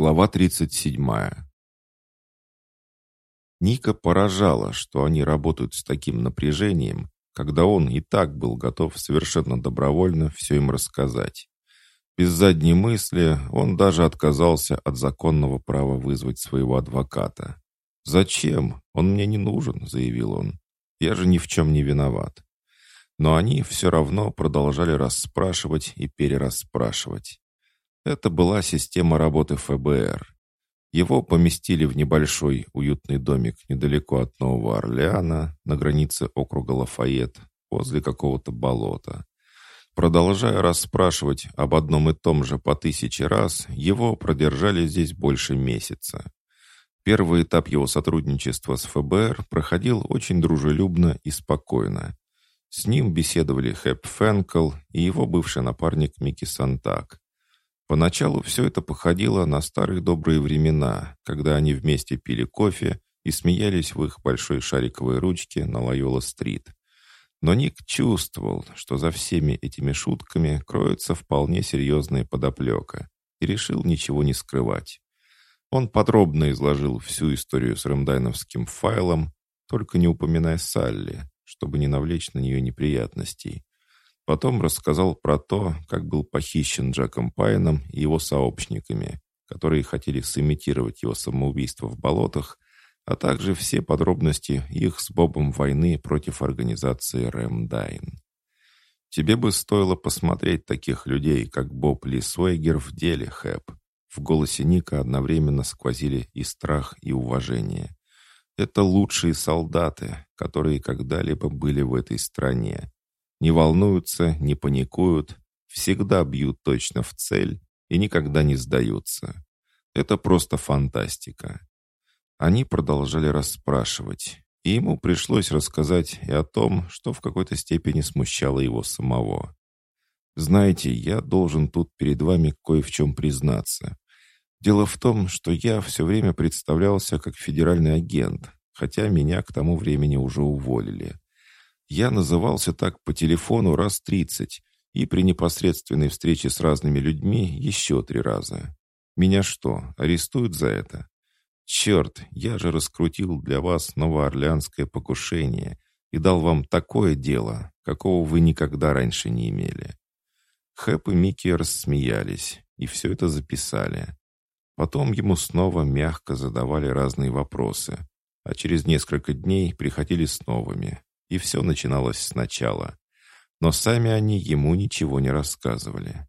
Глава 37. Ника поражала, что они работают с таким напряжением, когда он и так был готов совершенно добровольно все им рассказать. Без задней мысли он даже отказался от законного права вызвать своего адвоката. «Зачем? Он мне не нужен», — заявил он. «Я же ни в чем не виноват». Но они все равно продолжали расспрашивать и перерасспрашивать. Это была система работы ФБР. Его поместили в небольшой уютный домик недалеко от Нового Орлеана, на границе округа Лафайет, возле какого-то болота. Продолжая расспрашивать об одном и том же по тысяче раз, его продержали здесь больше месяца. Первый этап его сотрудничества с ФБР проходил очень дружелюбно и спокойно. С ним беседовали Хэп Фенкел и его бывший напарник Микки Сантак. Поначалу все это походило на старые добрые времена, когда они вместе пили кофе и смеялись в их большой шариковой ручке на Лайола-стрит. Но Ник чувствовал, что за всеми этими шутками кроется вполне серьезная подоплека, и решил ничего не скрывать. Он подробно изложил всю историю с рэмдайновским файлом, только не упоминая Салли, чтобы не навлечь на нее неприятностей. Потом рассказал про то, как был похищен Джеком Пайном и его сообщниками, которые хотели сымитировать его самоубийство в болотах, а также все подробности их с Бобом войны против организации Рэмдайн. Тебе бы стоило посмотреть таких людей, как Боб Лисуэгер в деле, Хэп. В голосе Ника одновременно сквозили и страх, и уважение. Это лучшие солдаты, которые когда-либо были в этой стране. Не волнуются, не паникуют, всегда бьют точно в цель и никогда не сдаются. Это просто фантастика. Они продолжали расспрашивать, и ему пришлось рассказать и о том, что в какой-то степени смущало его самого. «Знаете, я должен тут перед вами кое в чем признаться. Дело в том, что я все время представлялся как федеральный агент, хотя меня к тому времени уже уволили. Я назывался так по телефону раз тридцать и при непосредственной встрече с разными людьми еще три раза. Меня что, арестуют за это? Черт, я же раскрутил для вас новоорлеанское покушение и дал вам такое дело, какого вы никогда раньше не имели. Хэп и Микки рассмеялись и все это записали. Потом ему снова мягко задавали разные вопросы, а через несколько дней приходили с новыми, и все начиналось сначала. Но сами они ему ничего не рассказывали.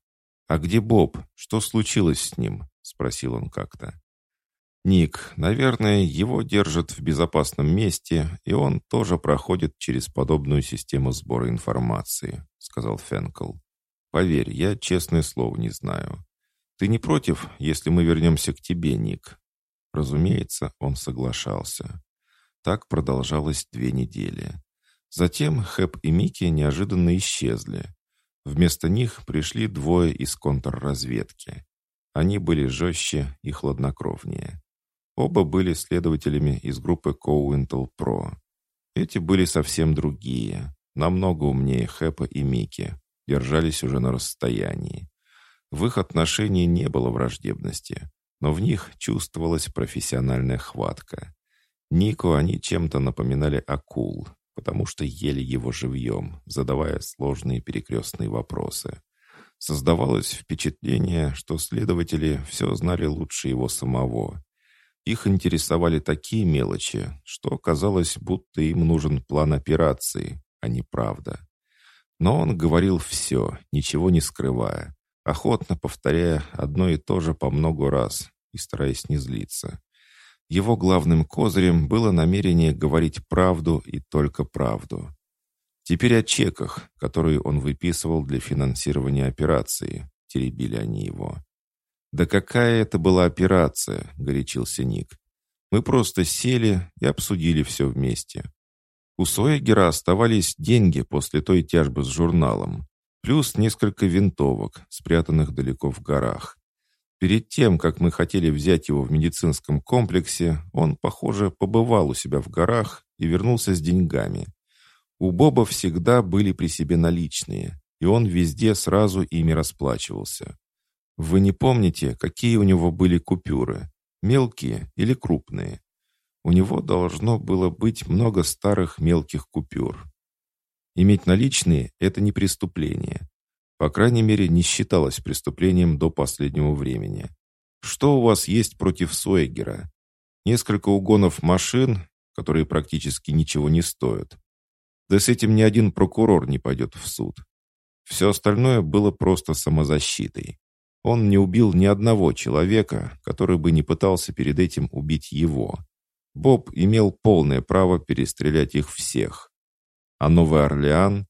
«А где Боб? Что случилось с ним?» — спросил он как-то. «Ник, наверное, его держат в безопасном месте, и он тоже проходит через подобную систему сбора информации», — сказал Фенкл. «Поверь, я честное слово не знаю. Ты не против, если мы вернемся к тебе, Ник?» Разумеется, он соглашался. Так продолжалось две недели. Затем Хэп и Микки неожиданно исчезли. Вместо них пришли двое из контрразведки. Они были жестче и хладнокровнее. Оба были следователями из группы COINTEL Pro. Эти были совсем другие, намного умнее Хэпа и Микки, держались уже на расстоянии. В их отношении не было враждебности, но в них чувствовалась профессиональная хватка. Нику они чем-то напоминали акул, потому что ели его живьем, задавая сложные перекрестные вопросы. Создавалось впечатление, что следователи все знали лучше его самого. Их интересовали такие мелочи, что казалось, будто им нужен план операции, а не правда. Но он говорил все, ничего не скрывая, охотно повторяя одно и то же по много раз и стараясь не злиться. Его главным козырем было намерение говорить правду и только правду. Теперь о чеках, которые он выписывал для финансирования операции, теребили они его. «Да какая это была операция?» — горячился Ник. «Мы просто сели и обсудили все вместе. У Сойгера оставались деньги после той тяжбы с журналом, плюс несколько винтовок, спрятанных далеко в горах. Перед тем, как мы хотели взять его в медицинском комплексе, он, похоже, побывал у себя в горах и вернулся с деньгами. У Боба всегда были при себе наличные, и он везде сразу ими расплачивался. Вы не помните, какие у него были купюры? Мелкие или крупные? У него должно было быть много старых мелких купюр. Иметь наличные – это не преступление. По крайней мере, не считалось преступлением до последнего времени. Что у вас есть против Сойгера? Несколько угонов машин, которые практически ничего не стоят. Да с этим ни один прокурор не пойдет в суд. Все остальное было просто самозащитой. Он не убил ни одного человека, который бы не пытался перед этим убить его. Боб имел полное право перестрелять их всех. А Новый Орлеан?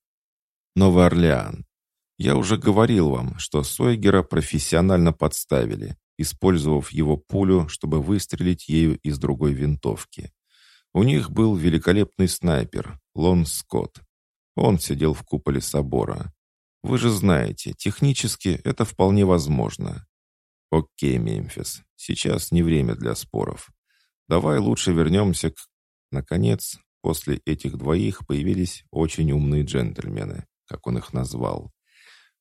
Новый Орлеан. Я уже говорил вам, что Сойгера профессионально подставили, использовав его пулю, чтобы выстрелить ею из другой винтовки. У них был великолепный снайпер, Лон Скотт. Он сидел в куполе собора. Вы же знаете, технически это вполне возможно. Окей, Мемфис, сейчас не время для споров. Давай лучше вернемся к... Наконец, после этих двоих появились очень умные джентльмены, как он их назвал.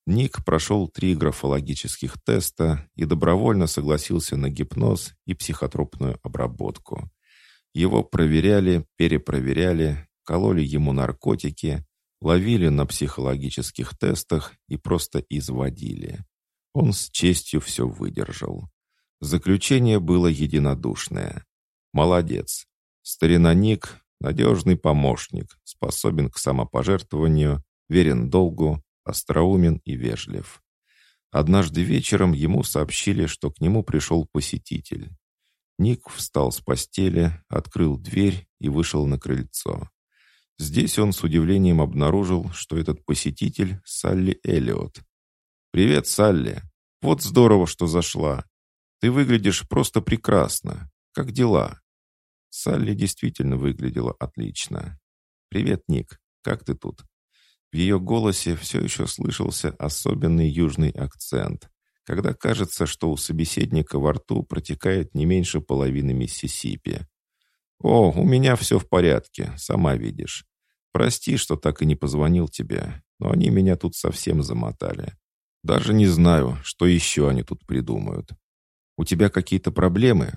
Ник прошел три графологических теста и добровольно согласился на гипноз и психотропную обработку. Его проверяли, перепроверяли, кололи ему наркотики, ловили на психологических тестах и просто изводили. Он с честью все выдержал. Заключение было единодушное. Молодец. Старина Ник — надежный помощник, способен к самопожертвованию, верен долгу, остроумен и вежлив. Однажды вечером ему сообщили, что к нему пришел посетитель. Ник встал с постели, открыл дверь и вышел на крыльцо. Здесь он с удивлением обнаружил, что этот посетитель — Салли Эллиот. «Привет, Салли. Вот здорово, что зашла. Ты выглядишь просто прекрасно. Как дела?» Салли действительно выглядела отлично. «Привет, Ник. Как ты тут?» В ее голосе все еще слышался особенный южный акцент, когда кажется, что у собеседника во рту протекает не меньше половины Миссисипи. «О, у меня все в порядке, сама видишь. Прости, что так и не позвонил тебе, но они меня тут совсем замотали. Даже не знаю, что еще они тут придумают. У тебя какие-то проблемы?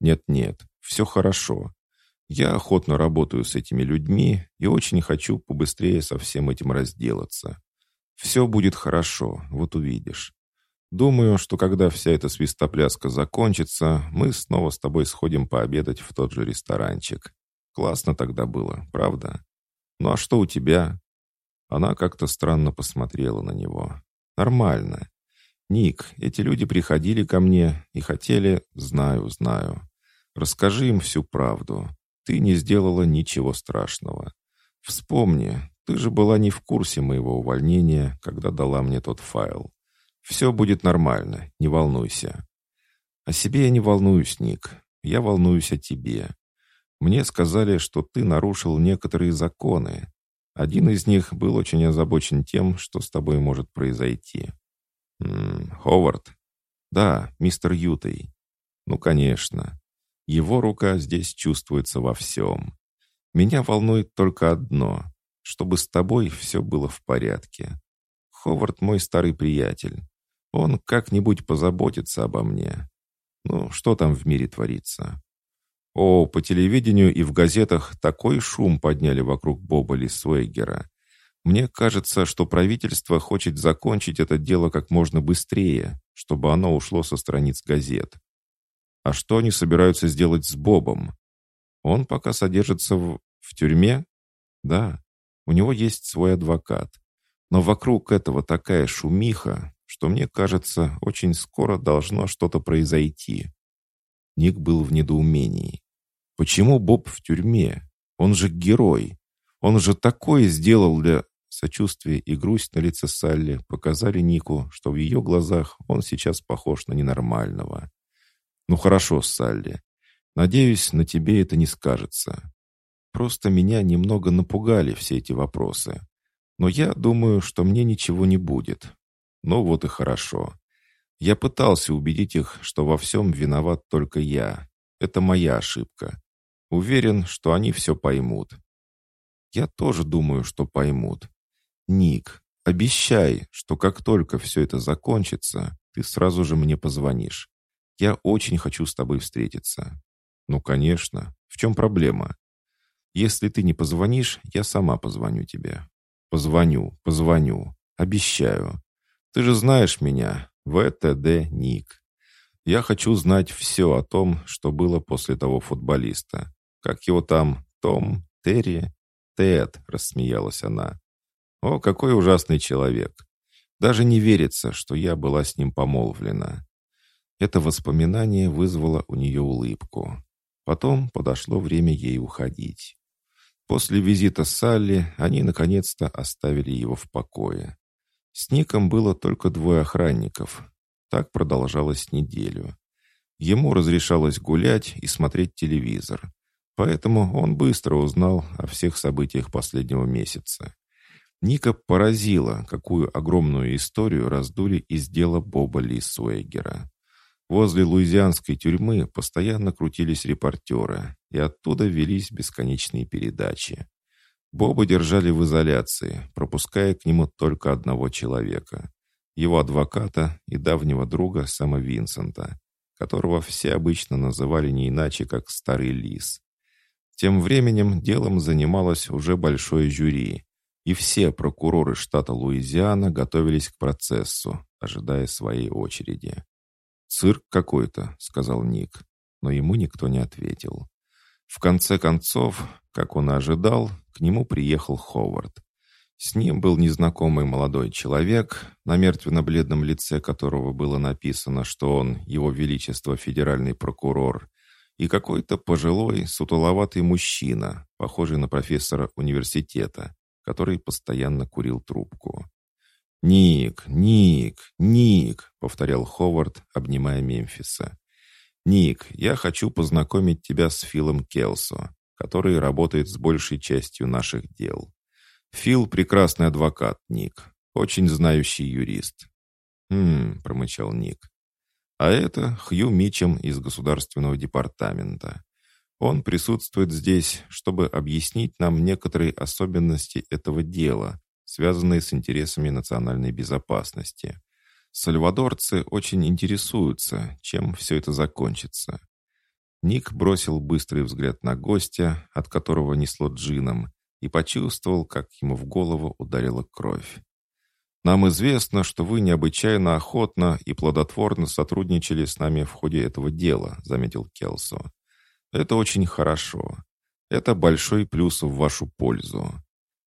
Нет-нет, все хорошо. Я охотно работаю с этими людьми и очень хочу побыстрее со всем этим разделаться. Все будет хорошо, вот увидишь. Думаю, что когда вся эта свистопляска закончится, мы снова с тобой сходим пообедать в тот же ресторанчик. Классно тогда было, правда? «Ну а что у тебя?» Она как-то странно посмотрела на него. «Нормально. Ник, эти люди приходили ко мне и хотели... Знаю, знаю. Расскажи им всю правду. Ты не сделала ничего страшного. Вспомни, ты же была не в курсе моего увольнения, когда дала мне тот файл. Все будет нормально, не волнуйся. О себе я не волнуюсь, Ник. Я волнуюсь о тебе. Мне сказали, что ты нарушил некоторые законы. Один из них был очень озабочен тем, что с тобой может произойти. М -м, Ховард? Да, мистер Ютей. Ну, конечно. Его рука здесь чувствуется во всем. Меня волнует только одно, чтобы с тобой все было в порядке. Ховард мой старый приятель. Он как-нибудь позаботится обо мне. Ну, что там в мире творится? О, по телевидению и в газетах такой шум подняли вокруг Боба Лисвейгера. Мне кажется, что правительство хочет закончить это дело как можно быстрее, чтобы оно ушло со страниц газет. А что они собираются сделать с Бобом? Он пока содержится в, в тюрьме? Да, у него есть свой адвокат. Но вокруг этого такая шумиха, что мне кажется, очень скоро должно что-то произойти. Ник был в недоумении. Почему Боб в тюрьме? Он же герой. Он же такое сделал для... Сочувствие и грусть на лице Салли показали Нику, что в ее глазах он сейчас похож на ненормального. «Ну хорошо, Салли. Надеюсь, на тебе это не скажется. Просто меня немного напугали все эти вопросы. Но я думаю, что мне ничего не будет. Ну вот и хорошо. Я пытался убедить их, что во всем виноват только я. Это моя ошибка. Уверен, что они все поймут. Я тоже думаю, что поймут. Ник, обещай, что как только все это закончится, ты сразу же мне позвонишь. Я очень хочу с тобой встретиться». «Ну, конечно. В чем проблема?» «Если ты не позвонишь, я сама позвоню тебе». «Позвоню, позвоню. Обещаю. Ты же знаешь меня. ВТД Ник. Я хочу знать все о том, что было после того футболиста. Как его там? Том? Терри?» «Тед», — рассмеялась она. «О, какой ужасный человек! Даже не верится, что я была с ним помолвлена». Это воспоминание вызвало у нее улыбку. Потом подошло время ей уходить. После визита Салли они наконец-то оставили его в покое. С Ником было только двое охранников. Так продолжалось неделю. Ему разрешалось гулять и смотреть телевизор. Поэтому он быстро узнал о всех событиях последнего месяца. Ника поразила, какую огромную историю раздули из дела Боба Ли Суэгера. Возле луизианской тюрьмы постоянно крутились репортеры, и оттуда велись бесконечные передачи. Боба держали в изоляции, пропуская к нему только одного человека. Его адвоката и давнего друга Сэма Винсента, которого все обычно называли не иначе, как «Старый лис». Тем временем делом занималось уже большое жюри, и все прокуроры штата Луизиана готовились к процессу, ожидая своей очереди. «Цирк какой-то», — сказал Ник, но ему никто не ответил. В конце концов, как он и ожидал, к нему приехал Ховард. С ним был незнакомый молодой человек, на мертвенно-бледном лице которого было написано, что он, его величество, федеральный прокурор, и какой-то пожилой, сутуловатый мужчина, похожий на профессора университета, который постоянно курил трубку. «Ник, Ник, Ник», — повторял Ховард, обнимая Мемфиса. «Ник, я хочу познакомить тебя с Филом Келсо, который работает с большей частью наших дел. Фил — прекрасный адвокат, Ник, очень знающий юрист». «Хм», — промычал Ник. А это Хью Мичем из Государственного департамента. Он присутствует здесь, чтобы объяснить нам некоторые особенности этого дела, связанные с интересами национальной безопасности. Сальвадорцы очень интересуются, чем все это закончится. Ник бросил быстрый взгляд на гостя, от которого несло джином, и почувствовал, как ему в голову ударила кровь. Нам известно, что вы необычайно охотно и плодотворно сотрудничали с нами в ходе этого дела», — заметил Келсо. «Это очень хорошо. Это большой плюс в вашу пользу.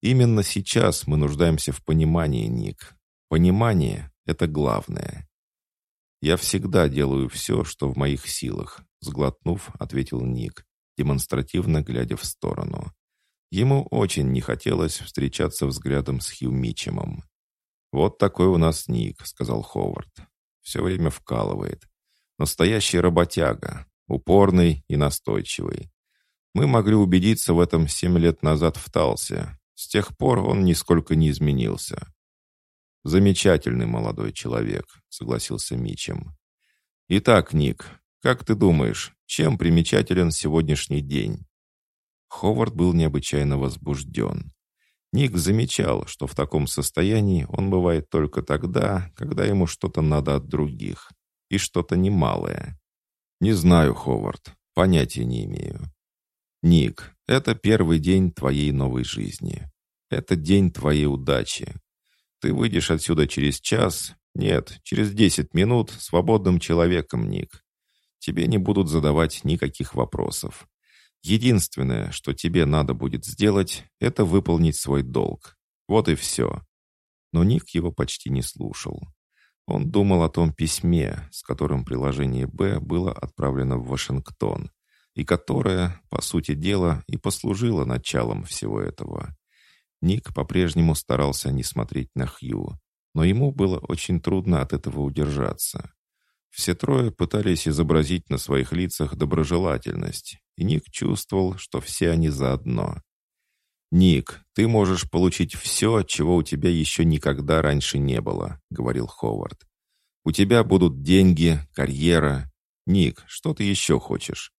Именно сейчас мы нуждаемся в понимании, Ник. Понимание — это главное». «Я всегда делаю все, что в моих силах», — сглотнув, ответил Ник, демонстративно глядя в сторону. Ему очень не хотелось встречаться взглядом с Хью Мичемом. «Вот такой у нас ник», — сказал Ховард. «Все время вкалывает. Настоящий работяга, упорный и настойчивый. Мы могли убедиться в этом семь лет назад в Талсе. С тех пор он нисколько не изменился». «Замечательный молодой человек», — согласился Мичем. «Итак, Ник, как ты думаешь, чем примечателен сегодняшний день?» Ховард был необычайно возбужден. Ник замечал, что в таком состоянии он бывает только тогда, когда ему что-то надо от других. И что-то немалое. «Не знаю, Ховард. Понятия не имею». «Ник, это первый день твоей новой жизни. Это день твоей удачи. Ты выйдешь отсюда через час, нет, через десять минут свободным человеком, Ник. Тебе не будут задавать никаких вопросов. Единственное, что тебе надо будет сделать, это выполнить свой долг. Вот и все. Но Ник его почти не слушал. Он думал о том письме, с которым приложение «Б» было отправлено в Вашингтон, и которое, по сути дела, и послужило началом всего этого. Ник по-прежнему старался не смотреть на Хью, но ему было очень трудно от этого удержаться. Все трое пытались изобразить на своих лицах доброжелательность, и Ник чувствовал, что все они заодно. «Ник, ты можешь получить все, чего у тебя еще никогда раньше не было», — говорил Ховард. «У тебя будут деньги, карьера. Ник, что ты еще хочешь?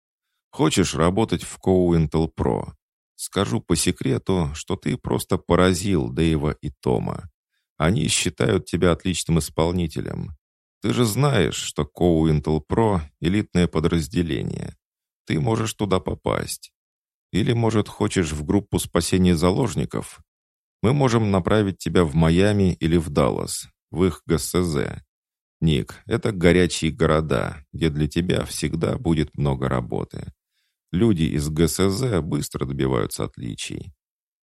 Хочешь работать в Коуинтел Про? Скажу по секрету, что ты просто поразил Дэйва и Тома. Они считают тебя отличным исполнителем. Ты же знаешь, что Коу Intel Pro — элитное подразделение. Ты можешь туда попасть. Или, может, хочешь в группу спасения заложников? Мы можем направить тебя в Майами или в Даллас, в их ГСЗ. Ник, это горячие города, где для тебя всегда будет много работы. Люди из ГСЗ быстро добиваются отличий.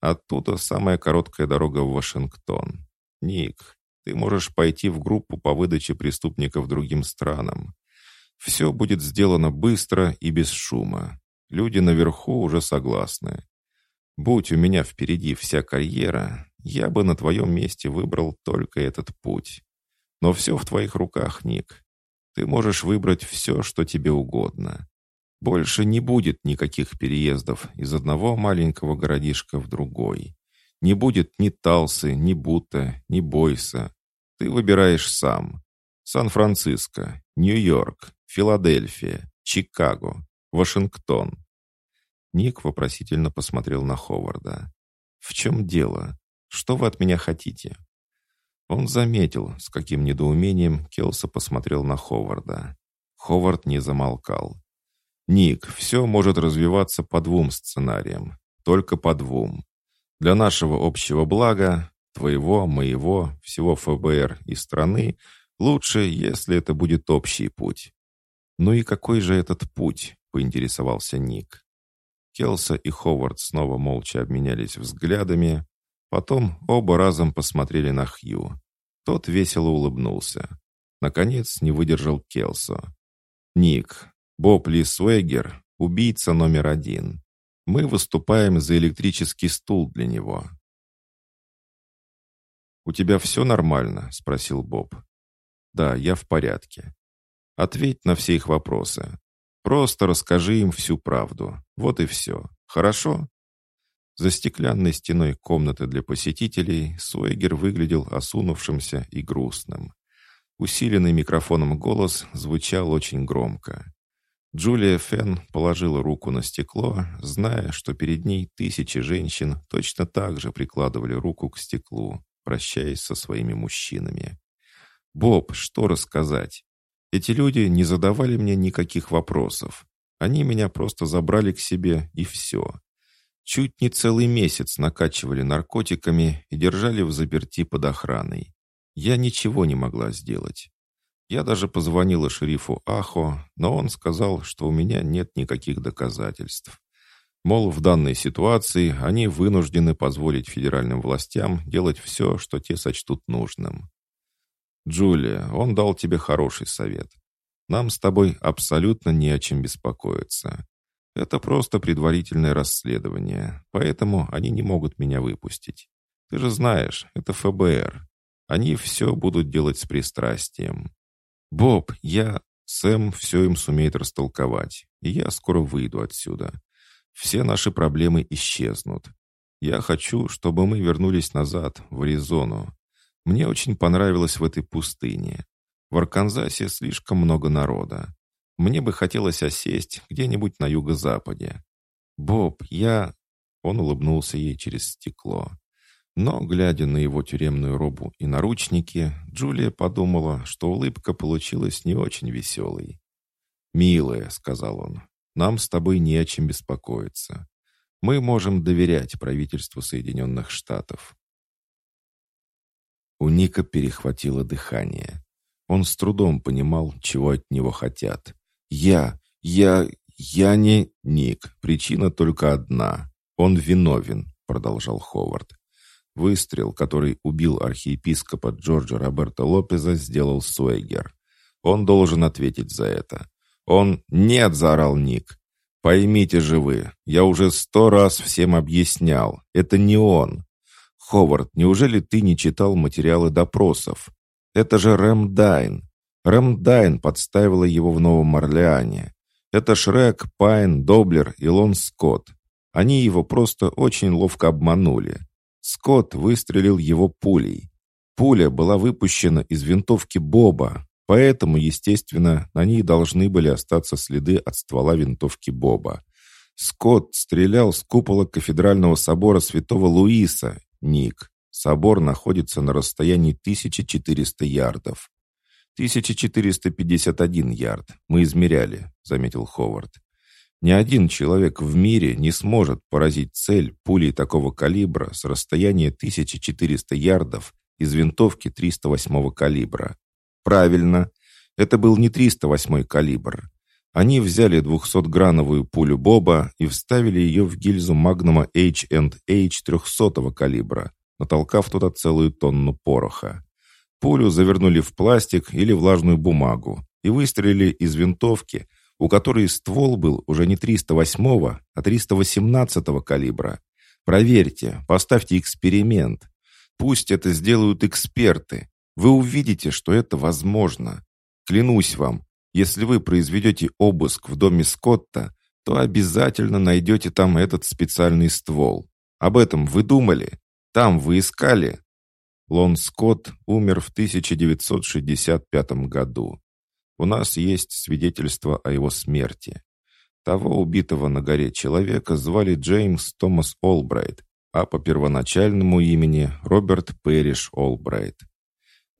Оттуда самая короткая дорога в Вашингтон. Ник, ты можешь пойти в группу по выдаче преступников другим странам. Все будет сделано быстро и без шума. Люди наверху уже согласны. Будь у меня впереди вся карьера, я бы на твоем месте выбрал только этот путь. Но все в твоих руках, Ник. Ты можешь выбрать все, что тебе угодно. Больше не будет никаких переездов из одного маленького городишка в другой. Не будет ни Талсы, ни Бута, ни Бойса. Ты выбираешь сам. Сан-Франциско, Нью-Йорк, Филадельфия, Чикаго, Вашингтон. Ник вопросительно посмотрел на Ховарда. «В чем дело? Что вы от меня хотите?» Он заметил, с каким недоумением Келса посмотрел на Ховарда. Ховард не замолкал. «Ник, все может развиваться по двум сценариям. Только по двум. Для нашего общего блага, твоего, моего, всего ФБР и страны, лучше, если это будет общий путь. Ну и какой же этот путь, поинтересовался Ник. Келса и Ховард снова молча обменялись взглядами, потом оба разом посмотрели на Хью. Тот весело улыбнулся. Наконец не выдержал Келсо. «Ник, Боб Ли Суэгер, убийца номер один. Мы выступаем за электрический стул для него». «У тебя все нормально?» — спросил Боб. «Да, я в порядке. Ответь на все их вопросы. Просто расскажи им всю правду. Вот и все. Хорошо?» За стеклянной стеной комнаты для посетителей Суэгер выглядел осунувшимся и грустным. Усиленный микрофоном голос звучал очень громко. Джулия Фен положила руку на стекло, зная, что перед ней тысячи женщин точно так же прикладывали руку к стеклу, прощаясь со своими мужчинами. «Боб, что рассказать? Эти люди не задавали мне никаких вопросов. Они меня просто забрали к себе, и все. Чуть не целый месяц накачивали наркотиками и держали в заперти под охраной. Я ничего не могла сделать. Я даже позвонила шерифу Ахо, но он сказал, что у меня нет никаких доказательств. Мол, в данной ситуации они вынуждены позволить федеральным властям делать все, что те сочтут нужным. Джулия, он дал тебе хороший совет. Нам с тобой абсолютно не о чем беспокоиться. Это просто предварительное расследование, поэтому они не могут меня выпустить. Ты же знаешь, это ФБР. Они все будут делать с пристрастием. «Боб, я...» Сэм все им сумеет растолковать, и я скоро выйду отсюда. Все наши проблемы исчезнут. Я хочу, чтобы мы вернулись назад, в Аризону. Мне очень понравилось в этой пустыне. В Арканзасе слишком много народа. Мне бы хотелось осесть где-нибудь на юго-западе. «Боб, я...» Он улыбнулся ей через стекло. Но, глядя на его тюремную робу и наручники, Джулия подумала, что улыбка получилась не очень веселой. «Милая», — сказал он, — «нам с тобой не о чем беспокоиться. Мы можем доверять правительству Соединенных Штатов». У Ника перехватило дыхание. Он с трудом понимал, чего от него хотят. «Я, я, я не...» «Ник, причина только одна. Он виновен», — продолжал Ховард. Выстрел, который убил архиепископа Джорджа Роберта Лопеза, сделал Суэгер. Он должен ответить за это. Он «Нет!» — заорал Ник. «Поймите же вы, я уже сто раз всем объяснял. Это не он. Ховард, неужели ты не читал материалы допросов? Это же Рэм Дайн. Рэм Дайн подставила его в Новом Орлеане. Это Шрек, Пайн, Доблер и Лон Скотт. Они его просто очень ловко обманули. Скотт выстрелил его пулей. Пуля была выпущена из винтовки Боба, поэтому, естественно, на ней должны были остаться следы от ствола винтовки Боба. Скотт стрелял с купола кафедрального собора святого Луиса, Ник. Собор находится на расстоянии 1400 ярдов. 1451 ярд. Мы измеряли», — заметил Ховард. Ни один человек в мире не сможет поразить цель пулей такого калибра с расстояния 1400 ярдов из винтовки 308 калибра. Правильно, это был не 308 калибр. Они взяли 200-грановую пулю Боба и вставили ее в гильзу магнума H&H 300 калибра, натолкав туда целую тонну пороха. Пулю завернули в пластик или влажную бумагу и выстрелили из винтовки – у которой ствол был уже не 308-го, а 318-го калибра. Проверьте, поставьте эксперимент. Пусть это сделают эксперты. Вы увидите, что это возможно. Клянусь вам, если вы произведете обыск в доме Скотта, то обязательно найдете там этот специальный ствол. Об этом вы думали? Там вы искали?» Лон Скотт умер в 1965 году. У нас есть свидетельство о его смерти. Того убитого на горе человека звали Джеймс Томас Олбрайт, а по первоначальному имени Роберт Пэриш Олбрайт.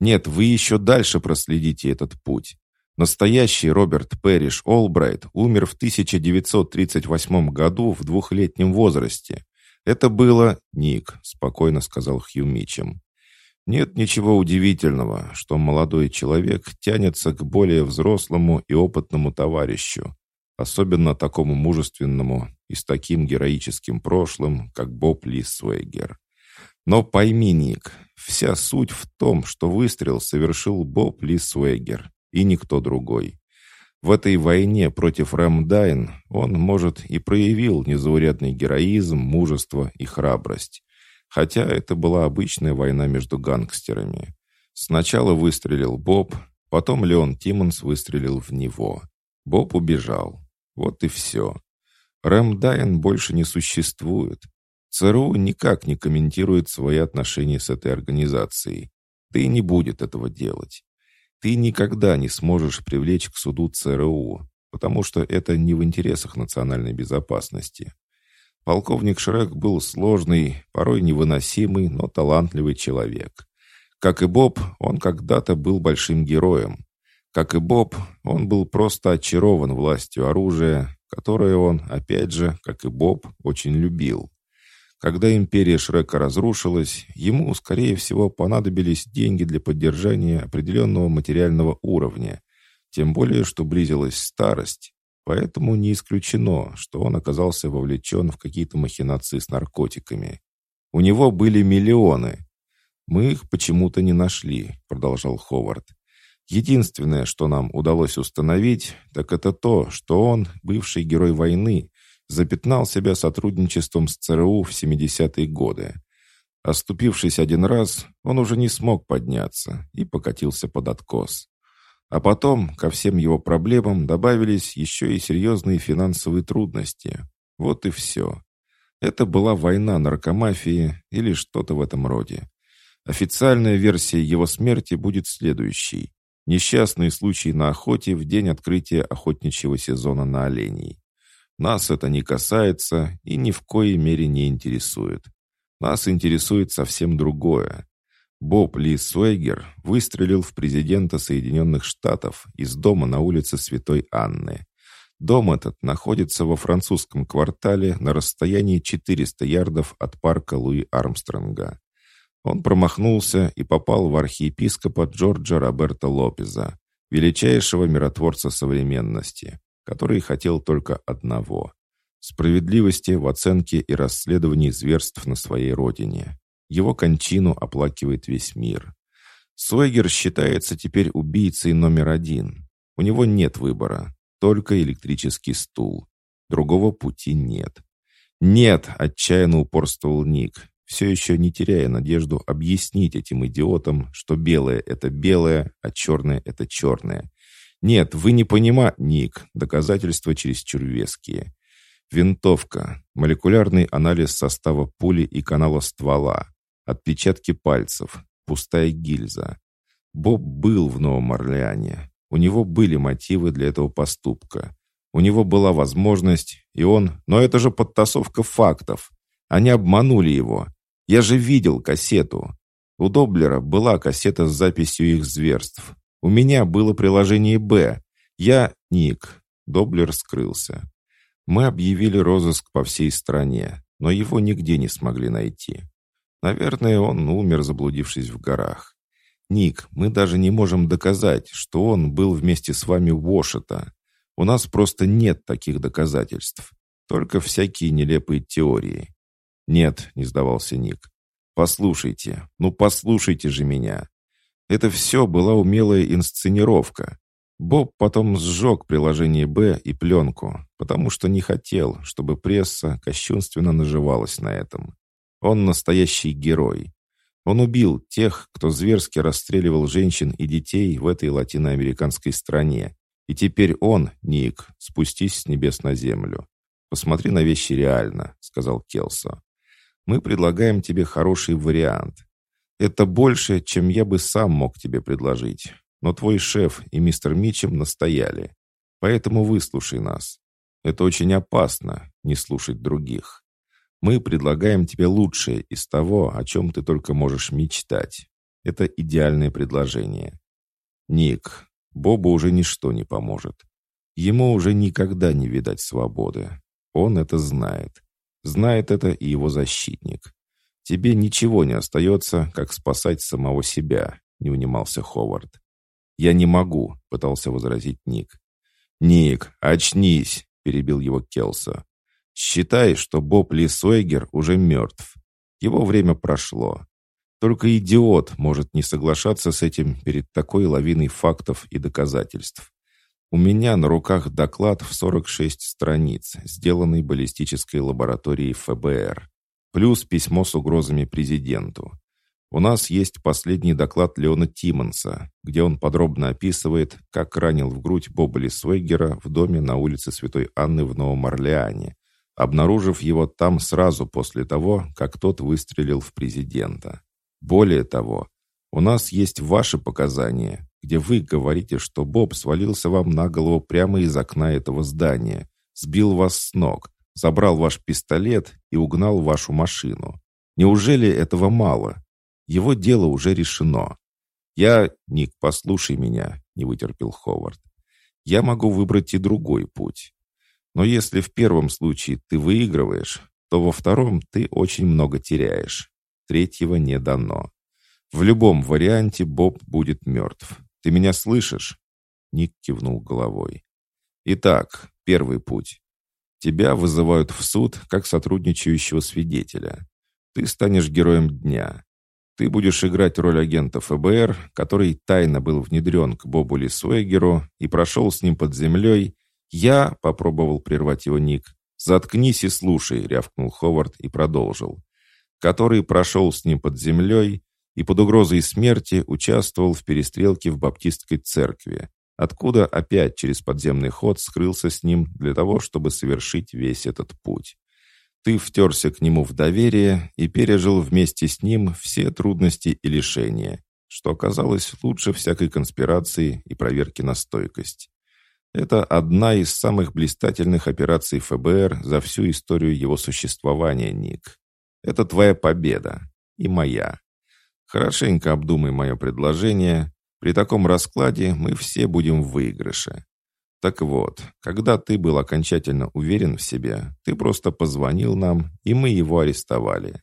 Нет, вы еще дальше проследите этот путь. Настоящий Роберт Пэриш Олбрайт умер в 1938 году в двухлетнем возрасте. Это было... Ник, спокойно сказал Хью Мичем. Нет ничего удивительного, что молодой человек тянется к более взрослому и опытному товарищу, особенно такому мужественному и с таким героическим прошлым, как Боб Лисвейгер. Но пойми, Ник, вся суть в том, что выстрел совершил Боб Лисвейгер и никто другой. В этой войне против Рэмдайн он, может, и проявил незаурядный героизм, мужество и храбрость. Хотя это была обычная война между гангстерами. Сначала выстрелил Боб, потом Леон Тиммонс выстрелил в него. Боб убежал. Вот и все. Рэм Дайен больше не существует. ЦРУ никак не комментирует свои отношения с этой организацией. И не будет этого делать. Ты никогда не сможешь привлечь к суду ЦРУ, потому что это не в интересах национальной безопасности. Полковник Шрек был сложный, порой невыносимый, но талантливый человек. Как и Боб, он когда-то был большим героем. Как и Боб, он был просто очарован властью оружия, которое он, опять же, как и Боб, очень любил. Когда империя Шрека разрушилась, ему, скорее всего, понадобились деньги для поддержания определенного материального уровня, тем более, что близилась старость, Поэтому не исключено, что он оказался вовлечен в какие-то махинации с наркотиками. У него были миллионы. Мы их почему-то не нашли, продолжал Ховард. Единственное, что нам удалось установить, так это то, что он, бывший герой войны, запятнал себя сотрудничеством с ЦРУ в 70-е годы. Оступившись один раз, он уже не смог подняться и покатился под откос. А потом ко всем его проблемам добавились еще и серьезные финансовые трудности. Вот и все. Это была война наркомафии или что-то в этом роде. Официальная версия его смерти будет следующей. Несчастный случай на охоте в день открытия охотничьего сезона на оленей. Нас это не касается и ни в коей мере не интересует. Нас интересует совсем другое. Боб Ли Суэгер выстрелил в президента Соединенных Штатов из дома на улице Святой Анны. Дом этот находится во французском квартале на расстоянии 400 ярдов от парка Луи Армстронга. Он промахнулся и попал в архиепископа Джорджа Роберта Лопеза, величайшего миротворца современности, который хотел только одного – справедливости в оценке и расследовании зверств на своей родине. Его кончину оплакивает весь мир. Сойгер считается теперь убийцей номер один. У него нет выбора, только электрический стул. Другого пути нет. «Нет!» — отчаянно упорствовал Ник, все еще не теряя надежду объяснить этим идиотам, что белое — это белое, а черное — это черное. «Нет, вы не понимаете, Ник, доказательства чересчур веские. Винтовка, молекулярный анализ состава пули и канала ствола, Отпечатки пальцев, пустая гильза. Боб был в Новом Орлеане. У него были мотивы для этого поступка. У него была возможность, и он... Но это же подтасовка фактов. Они обманули его. Я же видел кассету. У Доблера была кассета с записью их зверств. У меня было приложение «Б». Я Ник». Доблер скрылся. Мы объявили розыск по всей стране, но его нигде не смогли найти. Наверное, он умер, заблудившись в горах. Ник, мы даже не можем доказать, что он был вместе с вами в Уошета. У нас просто нет таких доказательств. Только всякие нелепые теории. Нет, не сдавался Ник. Послушайте, ну послушайте же меня. Это все была умелая инсценировка. Боб потом сжег приложение «Б» и пленку, потому что не хотел, чтобы пресса кощунственно наживалась на этом. Он настоящий герой. Он убил тех, кто зверски расстреливал женщин и детей в этой латиноамериканской стране. И теперь он, Ник, спустись с небес на землю. Посмотри на вещи реально, сказал Келсо. Мы предлагаем тебе хороший вариант. Это больше, чем я бы сам мог тебе предложить. Но твой шеф и мистер Мичем настояли. Поэтому выслушай нас. Это очень опасно, не слушать других. Мы предлагаем тебе лучшее из того, о чем ты только можешь мечтать. Это идеальное предложение. Ник, Бобу уже ничто не поможет. Ему уже никогда не видать свободы. Он это знает. Знает это и его защитник. Тебе ничего не остается, как спасать самого себя, не унимался Ховард. «Я не могу», — пытался возразить Ник. «Ник, очнись», — перебил его Келса. «Считай, что Боб Лисойгер уже мертв. Его время прошло. Только идиот может не соглашаться с этим перед такой лавиной фактов и доказательств. У меня на руках доклад в 46 страниц, сделанный баллистической лабораторией ФБР, плюс письмо с угрозами президенту. У нас есть последний доклад Леона Тиммонса, где он подробно описывает, как ранил в грудь Боболи Свегера в доме на улице Святой Анны в Новом Орлеане, обнаружив его там сразу после того, как тот выстрелил в президента. Более того, у нас есть ваши показания, где вы говорите, что Боб свалился вам на голову прямо из окна этого здания, сбил вас с ног, забрал ваш пистолет и угнал вашу машину. Неужели этого мало? Его дело уже решено. Я... Ник, послушай меня, не вытерпел Ховард. Я могу выбрать и другой путь. Но если в первом случае ты выигрываешь, то во втором ты очень много теряешь. Третьего не дано. В любом варианте Боб будет мертв. Ты меня слышишь?» Ник кивнул головой. «Итак, первый путь. Тебя вызывают в суд как сотрудничающего свидетеля. Ты станешь героем дня. Ты будешь играть роль агента ФБР, который тайно был внедрен к Бобу Лисуэгеру и прошел с ним под землей. Я попробовал прервать его ник. «Заткнись и слушай», — рявкнул Ховард и продолжил. «Который прошел с ним под землей и под угрозой смерти участвовал в перестрелке в Баптистской церкви, откуда опять через подземный ход скрылся с ним для того, чтобы совершить весь этот путь. Ты втерся к нему в доверие и пережил вместе с ним все трудности и лишения, что оказалось лучше всякой конспирации и проверки на стойкость. Это одна из самых блистательных операций ФБР за всю историю его существования, Ник. Это твоя победа. И моя. Хорошенько обдумай мое предложение. При таком раскладе мы все будем в выигрыше. Так вот, когда ты был окончательно уверен в себе, ты просто позвонил нам, и мы его арестовали.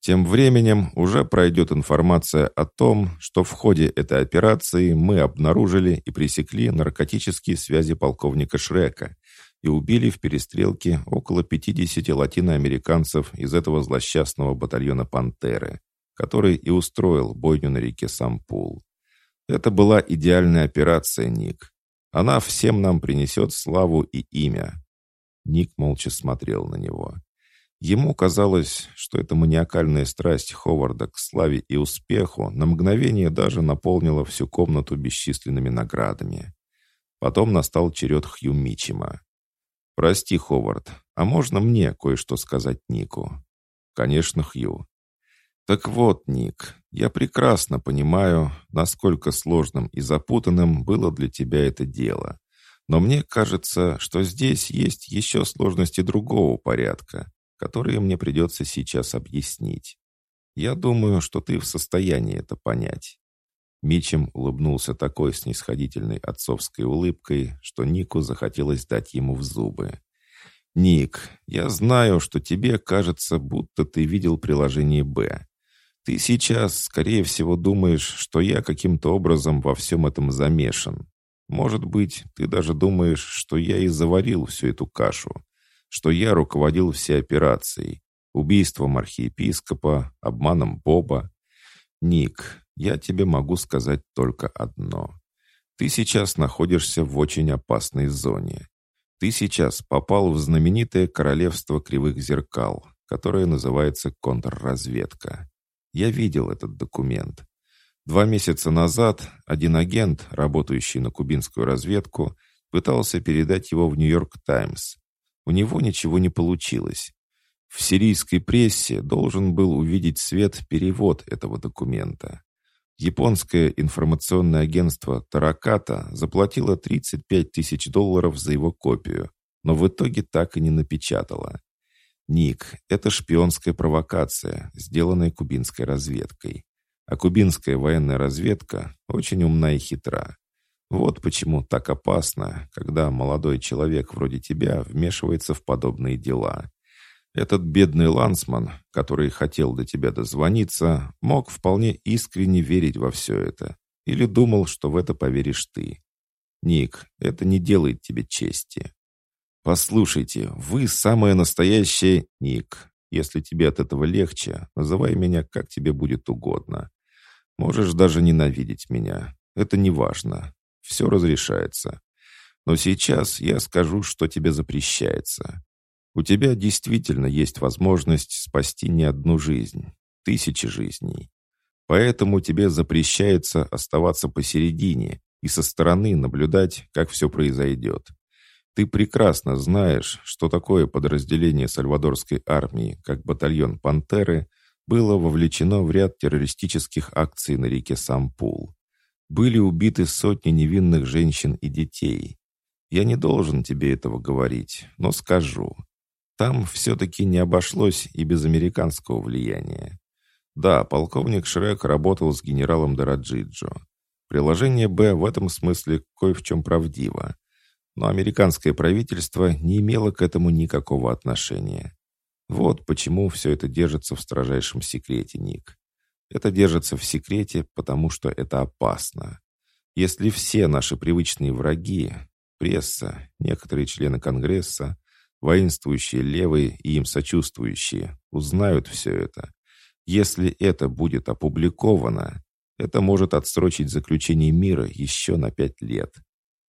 Тем временем уже пройдет информация о том, что в ходе этой операции мы обнаружили и пресекли наркотические связи полковника Шрека и убили в перестрелке около 50 латиноамериканцев из этого злосчастного батальона «Пантеры», который и устроил бойню на реке Сампул. Это была идеальная операция, Ник. Она всем нам принесет славу и имя». Ник молча смотрел на него. Ему казалось, что эта маниакальная страсть Ховарда к славе и успеху на мгновение даже наполнила всю комнату бесчисленными наградами. Потом настал черед Хью Мичима. «Прости, Ховард, а можно мне кое-что сказать Нику?» «Конечно, Хью. Так вот, Ник, я прекрасно понимаю, насколько сложным и запутанным было для тебя это дело. Но мне кажется, что здесь есть еще сложности другого порядка, которые мне придется сейчас объяснить. Я думаю, что ты в состоянии это понять. Мичем улыбнулся такой снисходительной отцовской улыбкой, что Нику захотелось дать ему в зубы. «Ник, я знаю, что тебе кажется, будто ты видел приложение «Б». Ты сейчас, скорее всего, думаешь, что я каким-то образом во всем этом замешан. Может быть, ты даже думаешь, что я и заварил всю эту кашу, что я руководил всей операцией, убийством архиепископа, обманом Боба. Ник, я тебе могу сказать только одно. Ты сейчас находишься в очень опасной зоне. Ты сейчас попал в знаменитое королевство кривых зеркал, которое называется контрразведка. Я видел этот документ. Два месяца назад один агент, работающий на кубинскую разведку, пытался передать его в «Нью-Йорк Таймс». У него ничего не получилось. В сирийской прессе должен был увидеть свет перевод этого документа. Японское информационное агентство «Тараката» заплатило 35 тысяч долларов за его копию, но в итоге так и не напечатало. Ник, это шпионская провокация, сделанная кубинской разведкой. А кубинская военная разведка очень умна и хитра. Вот почему так опасно, когда молодой человек вроде тебя вмешивается в подобные дела. Этот бедный лансман, который хотел до тебя дозвониться, мог вполне искренне верить во все это. Или думал, что в это поверишь ты. Ник, это не делает тебе чести. Послушайте, вы самое настоящее Ник. Если тебе от этого легче, называй меня как тебе будет угодно. Можешь даже ненавидеть меня. Это не важно. Все разрешается. Но сейчас я скажу, что тебе запрещается. У тебя действительно есть возможность спасти не одну жизнь, тысячи жизней. Поэтому тебе запрещается оставаться посередине и со стороны наблюдать, как все произойдет. Ты прекрасно знаешь, что такое подразделение сальвадорской армии, как батальон «Пантеры», было вовлечено в ряд террористических акций на реке Сампул. Были убиты сотни невинных женщин и детей. Я не должен тебе этого говорить, но скажу. Там все-таки не обошлось и без американского влияния. Да, полковник Шрек работал с генералом Дораджиджо. Приложение «Б» в этом смысле кое в чем правдиво. Но американское правительство не имело к этому никакого отношения. Вот почему все это держится в строжайшем секрете, Ник. Это держится в секрете, потому что это опасно. Если все наши привычные враги, пресса, некоторые члены Конгресса, воинствующие левые и им сочувствующие, узнают все это, если это будет опубликовано, это может отсрочить заключение мира еще на пять лет.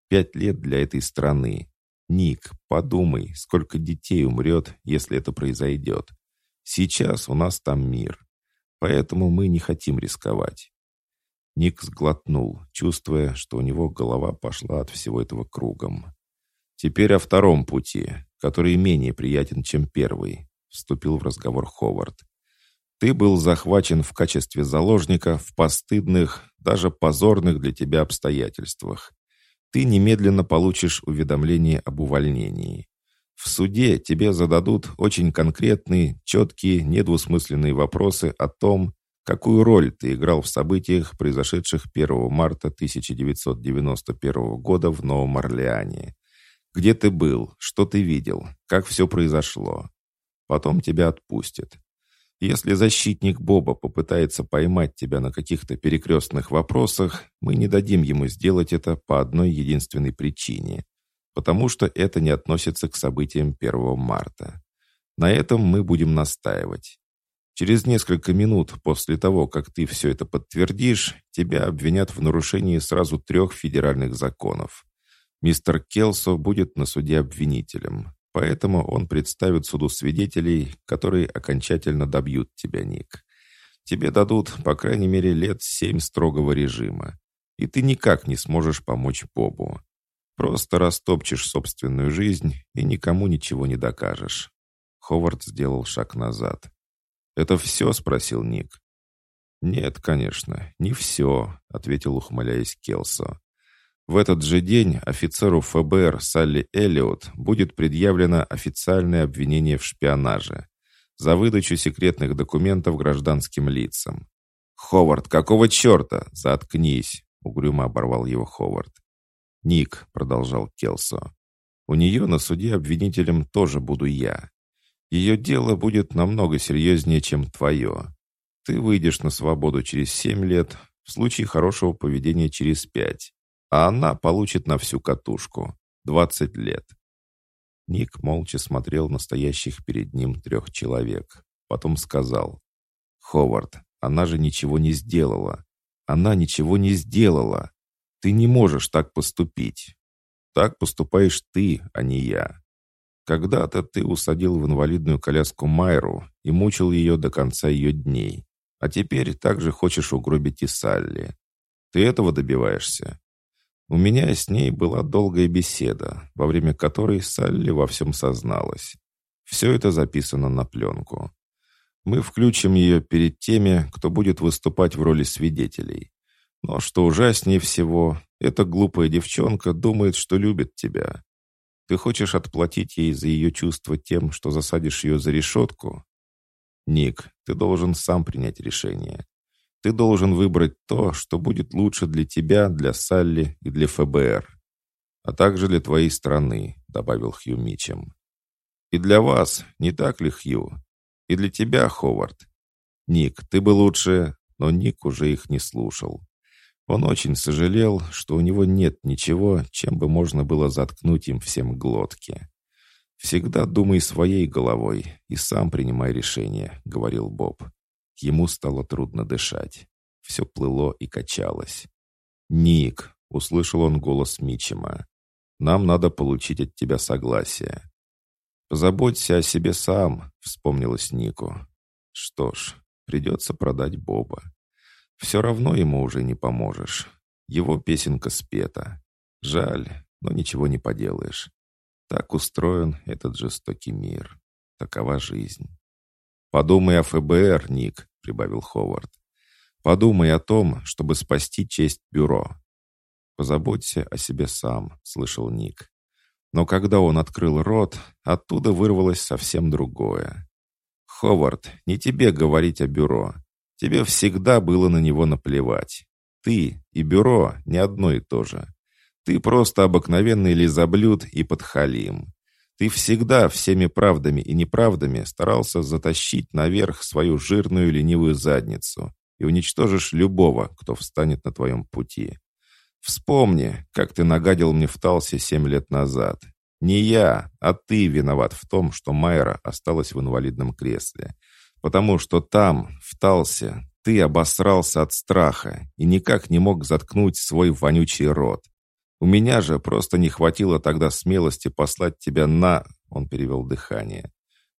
Пять лет для этой страны, «Ник, подумай, сколько детей умрет, если это произойдет. Сейчас у нас там мир. Поэтому мы не хотим рисковать». Ник сглотнул, чувствуя, что у него голова пошла от всего этого кругом. «Теперь о втором пути, который менее приятен, чем первый», вступил в разговор Ховард. «Ты был захвачен в качестве заложника в постыдных, даже позорных для тебя обстоятельствах ты немедленно получишь уведомление об увольнении. В суде тебе зададут очень конкретные, четкие, недвусмысленные вопросы о том, какую роль ты играл в событиях, произошедших 1 марта 1991 года в Новом Орлеане. Где ты был, что ты видел, как все произошло. Потом тебя отпустят. Если защитник Боба попытается поймать тебя на каких-то перекрестных вопросах, мы не дадим ему сделать это по одной единственной причине. Потому что это не относится к событиям 1 марта. На этом мы будем настаивать. Через несколько минут после того, как ты все это подтвердишь, тебя обвинят в нарушении сразу трех федеральных законов. Мистер Келсо будет на суде обвинителем. Поэтому он представит суду свидетелей, которые окончательно добьют тебя, Ник. Тебе дадут, по крайней мере, лет семь строгого режима. И ты никак не сможешь помочь Бобу. Просто растопчешь собственную жизнь и никому ничего не докажешь. Ховард сделал шаг назад. «Это все?» — спросил Ник. «Нет, конечно, не все», — ответил, ухмыляясь Келсо. В этот же день офицеру ФБР Салли Эллиот будет предъявлено официальное обвинение в шпионаже за выдачу секретных документов гражданским лицам. «Ховард, какого черта? Заткнись!» — угрюмо оборвал его Ховард. «Ник», — продолжал Келсо, — «у нее на суде обвинителем тоже буду я. Ее дело будет намного серьезнее, чем твое. Ты выйдешь на свободу через семь лет, в случае хорошего поведения через пять, а она получит на всю катушку — двадцать лет». Ник молча смотрел на стоящих перед ним трех человек. Потом сказал, «Ховард, она же ничего не сделала. Она ничего не сделала. Ты не можешь так поступить. Так поступаешь ты, а не я. Когда-то ты усадил в инвалидную коляску Майру и мучил ее до конца ее дней. А теперь также хочешь угробить и Салли. Ты этого добиваешься? У меня с ней была долгая беседа, во время которой Салли во всем созналась. Все это записано на пленку. Мы включим ее перед теми, кто будет выступать в роли свидетелей. Но что ужаснее всего, эта глупая девчонка думает, что любит тебя. Ты хочешь отплатить ей за ее чувства тем, что засадишь ее за решетку? Ник, ты должен сам принять решение. Ты должен выбрать то, что будет лучше для тебя, для Салли и для ФБР. А также для твоей страны, добавил Хью Мичем. И для вас, не так ли, Хью? И для тебя, Ховард. Ник, ты бы лучше... Но Ник уже их не слушал. Он очень сожалел, что у него нет ничего, чем бы можно было заткнуть им всем глотки. «Всегда думай своей головой и сам принимай решение», — говорил Боб. Ему стало трудно дышать. Все плыло и качалось. «Ник», — услышал он голос Мичема, — «нам надо получить от тебя согласие». «Позаботься о себе сам», — вспомнилось Нику. «Что ж, придется продать Боба. Все равно ему уже не поможешь. Его песенка спета. Жаль, но ничего не поделаешь. Так устроен этот жестокий мир. Такова жизнь». «Подумай о ФБР, Ник», — прибавил Ховард. «Подумай о том, чтобы спасти честь бюро». «Позаботься о себе сам», — слышал Ник. Но когда он открыл рот, оттуда вырвалось совсем другое. «Ховард, не тебе говорить о бюро. Тебе всегда было на него наплевать. Ты и бюро не одно и то же. Ты просто обыкновенный лизоблюд и подхалим. Ты всегда всеми правдами и неправдами старался затащить наверх свою жирную ленивую задницу и уничтожишь любого, кто встанет на твоем пути. Вспомни, как ты нагадил мне в Талсе семь лет назад. Не я, а ты виноват в том, что Майра осталась в инвалидном кресле. Потому что там, в Талсе, ты обосрался от страха и никак не мог заткнуть свой вонючий рот. У меня же просто не хватило тогда смелости послать тебя на...» Он перевел дыхание.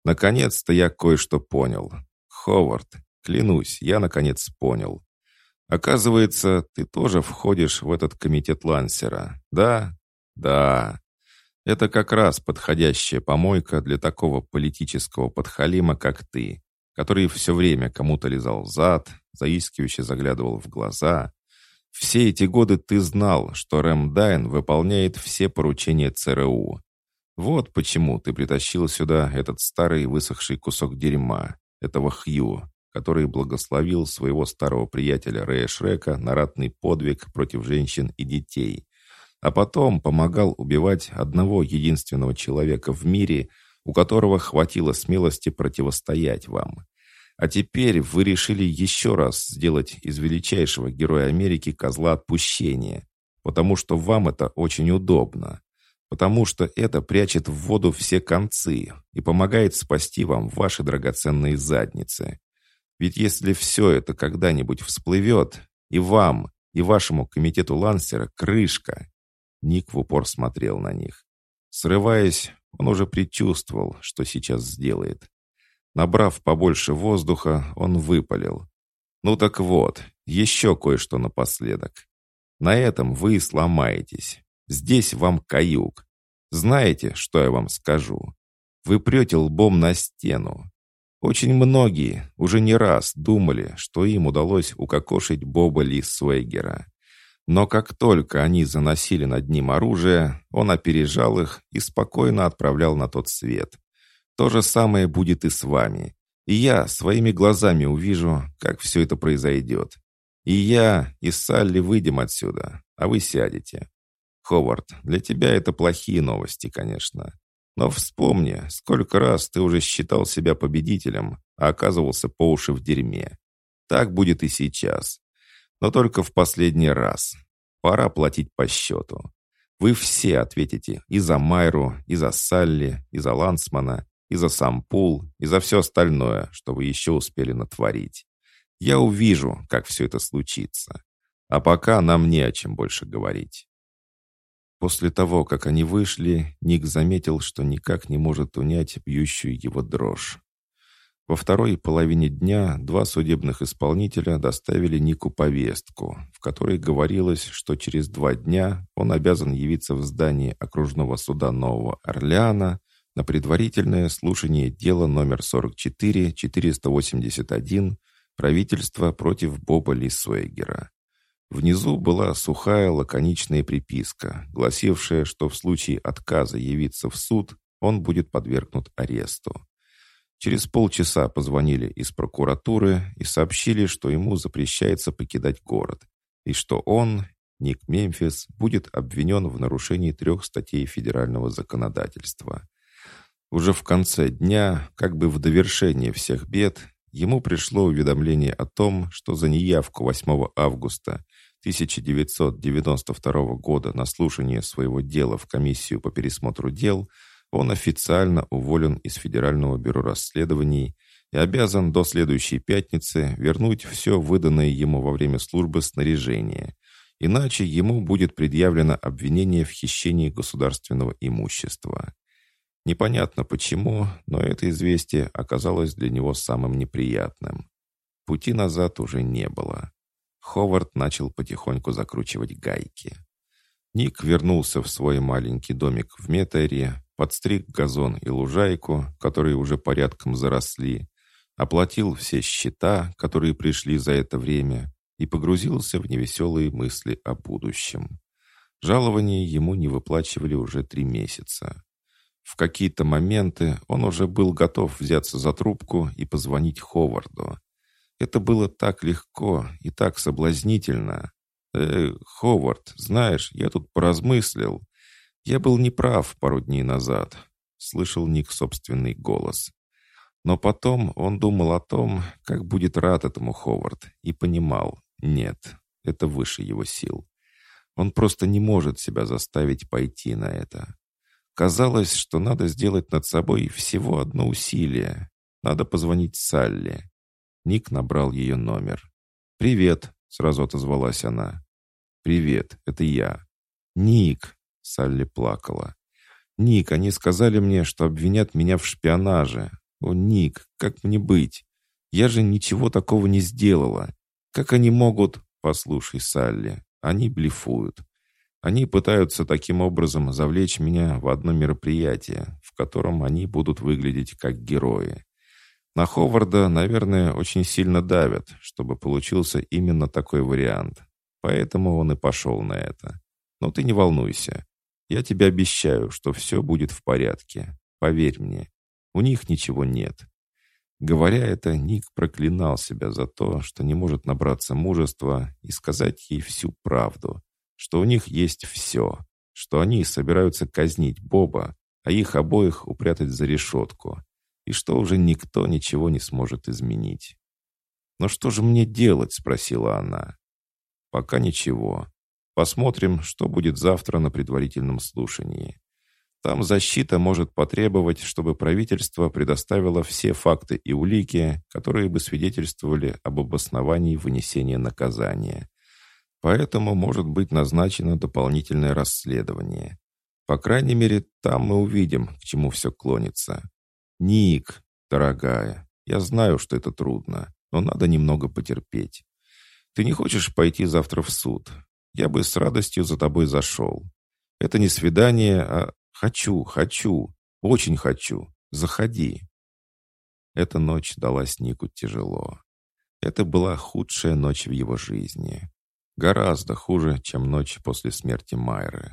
«Наконец-то я кое-что понял. Ховард, клянусь, я наконец понял. Оказывается, ты тоже входишь в этот комитет Лансера, да? Да. Это как раз подходящая помойка для такого политического подхалима, как ты, который все время кому-то лизал зад, заискивающе заглядывал в глаза, все эти годы ты знал, что Рэм Дайн выполняет все поручения ЦРУ. Вот почему ты притащил сюда этот старый высохший кусок дерьма, этого Хью, который благословил своего старого приятеля Рэя Шрека на ратный подвиг против женщин и детей, а потом помогал убивать одного единственного человека в мире, у которого хватило смелости противостоять вам. А теперь вы решили еще раз сделать из величайшего героя Америки козла отпущения, потому что вам это очень удобно, потому что это прячет в воду все концы и помогает спасти вам ваши драгоценные задницы. Ведь если все это когда-нибудь всплывет, и вам, и вашему комитету Лансера крышка. Ник в упор смотрел на них. Срываясь, он уже предчувствовал, что сейчас сделает. Набрав побольше воздуха, он выпалил. «Ну так вот, еще кое-что напоследок. На этом вы сломаетесь. Здесь вам каюк. Знаете, что я вам скажу? Вы прете лбом на стену. Очень многие уже не раз думали, что им удалось укокошить Боба Ли Свейгера. Но как только они заносили над ним оружие, он опережал их и спокойно отправлял на тот свет. То же самое будет и с вами. И я своими глазами увижу, как все это произойдет. И я, и Салли выйдем отсюда, а вы сядете. Ховард, для тебя это плохие новости, конечно. Но вспомни, сколько раз ты уже считал себя победителем, а оказывался по уши в дерьме. Так будет и сейчас. Но только в последний раз. Пора платить по счету. Вы все ответите и за Майру, и за Салли, и за Лансмана, и за сам Пул, и за все остальное, что вы еще успели натворить. Я увижу, как все это случится. А пока нам не о чем больше говорить. После того, как они вышли, Ник заметил, что никак не может унять бьющую его дрожь. Во второй половине дня два судебных исполнителя доставили Нику повестку, в которой говорилось, что через два дня он обязан явиться в здании окружного суда Нового Орлеана на предварительное слушание дела номер 44-481 правительства против Боба Лисуэгера. Внизу была сухая лаконичная приписка, гласившая, что в случае отказа явиться в суд он будет подвергнут аресту. Через полчаса позвонили из прокуратуры и сообщили, что ему запрещается покидать город, и что он, Ник Мемфис, будет обвинен в нарушении трех статей федерального законодательства. Уже в конце дня, как бы в довершение всех бед, ему пришло уведомление о том, что за неявку 8 августа 1992 года на слушание своего дела в комиссию по пересмотру дел – он официально уволен из Федерального бюро расследований и обязан до следующей пятницы вернуть все выданное ему во время службы снаряжение, иначе ему будет предъявлено обвинение в хищении государственного имущества. Непонятно почему, но это известие оказалось для него самым неприятным. Пути назад уже не было. Ховард начал потихоньку закручивать гайки. Ник вернулся в свой маленький домик в Метаре, подстриг газон и лужайку, которые уже порядком заросли, оплатил все счета, которые пришли за это время, и погрузился в невеселые мысли о будущем. Жалование ему не выплачивали уже три месяца. В какие-то моменты он уже был готов взяться за трубку и позвонить Ховарду. Это было так легко и так соблазнительно. «Э, Ховард, знаешь, я тут поразмыслил. «Я был неправ пару дней назад», — слышал Ник собственный голос. Но потом он думал о том, как будет рад этому Ховард, и понимал, нет, это выше его сил. Он просто не может себя заставить пойти на это. Казалось, что надо сделать над собой всего одно усилие. Надо позвонить Салли. Ник набрал ее номер. «Привет», — сразу отозвалась она. «Привет, это я». «Ник», Салли плакала. «Ник, они сказали мне, что обвинят меня в шпионаже. О, Ник, как мне быть? Я же ничего такого не сделала. Как они могут...» «Послушай, Салли, они блефуют. Они пытаются таким образом завлечь меня в одно мероприятие, в котором они будут выглядеть как герои. На Ховарда, наверное, очень сильно давят, чтобы получился именно такой вариант. Поэтому он и пошел на это. Но ты не волнуйся. Я тебе обещаю, что все будет в порядке. Поверь мне, у них ничего нет». Говоря это, Ник проклинал себя за то, что не может набраться мужества и сказать ей всю правду, что у них есть все, что они собираются казнить Боба, а их обоих упрятать за решетку, и что уже никто ничего не сможет изменить. «Но что же мне делать?» — спросила она. «Пока ничего. Посмотрим, что будет завтра на предварительном слушании. Там защита может потребовать, чтобы правительство предоставило все факты и улики, которые бы свидетельствовали об обосновании вынесения наказания. Поэтому может быть назначено дополнительное расследование. По крайней мере, там мы увидим, к чему все клонится. Ник, дорогая, я знаю, что это трудно, но надо немного потерпеть. Ты не хочешь пойти завтра в суд? Я бы с радостью за тобой зашел. Это не свидание, а хочу, хочу, очень хочу. Заходи. Эта ночь далась Нику тяжело. Это была худшая ночь в его жизни. Гораздо хуже, чем ночь после смерти Майры.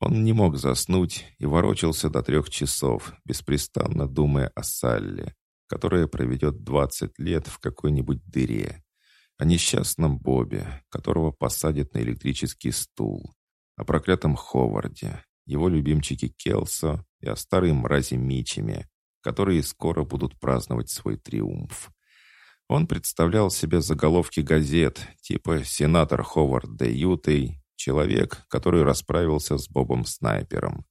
Он не мог заснуть и ворочался до трех часов, беспрестанно думая о Салле, которая проведет 20 лет в какой-нибудь дыре, о несчастном Бобе, которого посадят на электрический стул, о проклятом Ховарде, его любимчике Келсо и о старой мрази Мичеме, которые скоро будут праздновать свой триумф. Он представлял себе заголовки газет, типа «Сенатор Ховард Д. Ютей», «Человек, который расправился с Бобом Снайпером».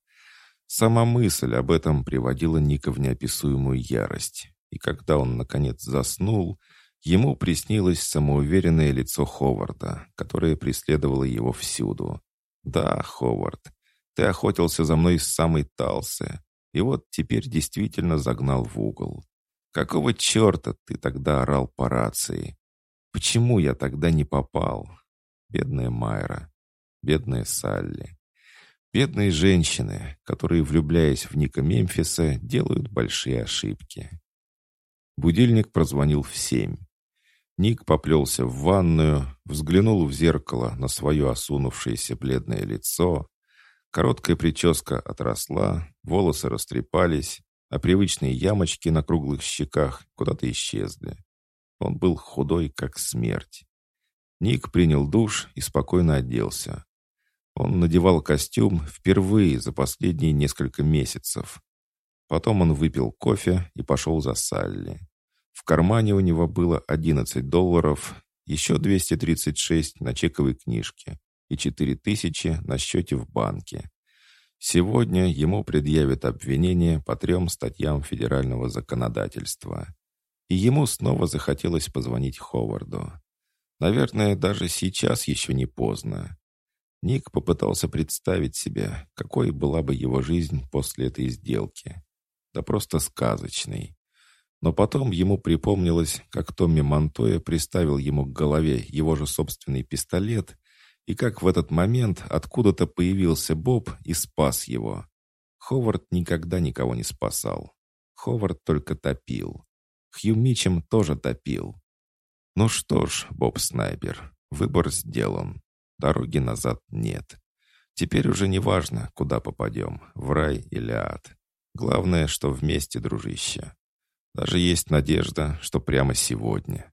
Сама мысль об этом приводила Ника в неописуемую ярость. И когда он, наконец, заснул, ему приснилось самоуверенное лицо Ховарда, которое преследовало его всюду. «Да, Ховард, ты охотился за мной с самой Талсы, и вот теперь действительно загнал в угол. Какого черта ты тогда орал по рации? Почему я тогда не попал? Бедная Майра, бедная Салли. Бедные женщины, которые, влюбляясь в Ника Мемфиса, делают большие ошибки. Будильник прозвонил в семь. Ник поплелся в ванную, взглянул в зеркало на свое осунувшееся бледное лицо. Короткая прическа отросла, волосы растрепались, а привычные ямочки на круглых щеках куда-то исчезли. Он был худой, как смерть. Ник принял душ и спокойно оделся. Он надевал костюм впервые за последние несколько месяцев. Потом он выпил кофе и пошел за Салли. В кармане у него было 11 долларов, еще 236 на чековой книжке и 4000 на счете в банке. Сегодня ему предъявят обвинение по трем статьям федерального законодательства. И ему снова захотелось позвонить Ховарду. Наверное, даже сейчас еще не поздно. Ник попытался представить себе, какой была бы его жизнь после этой сделки. Да просто сказочной. Но потом ему припомнилось, как Томми Монтоя приставил ему к голове его же собственный пистолет и как в этот момент откуда-то появился Боб и спас его. Ховард никогда никого не спасал. Ховард только топил. Хью Мичем тоже топил. Ну что ж, Боб Снайпер, выбор сделан. Дороги назад нет. Теперь уже не важно, куда попадем, в рай или ад. Главное, что вместе, дружище. Даже есть надежда, что прямо сегодня.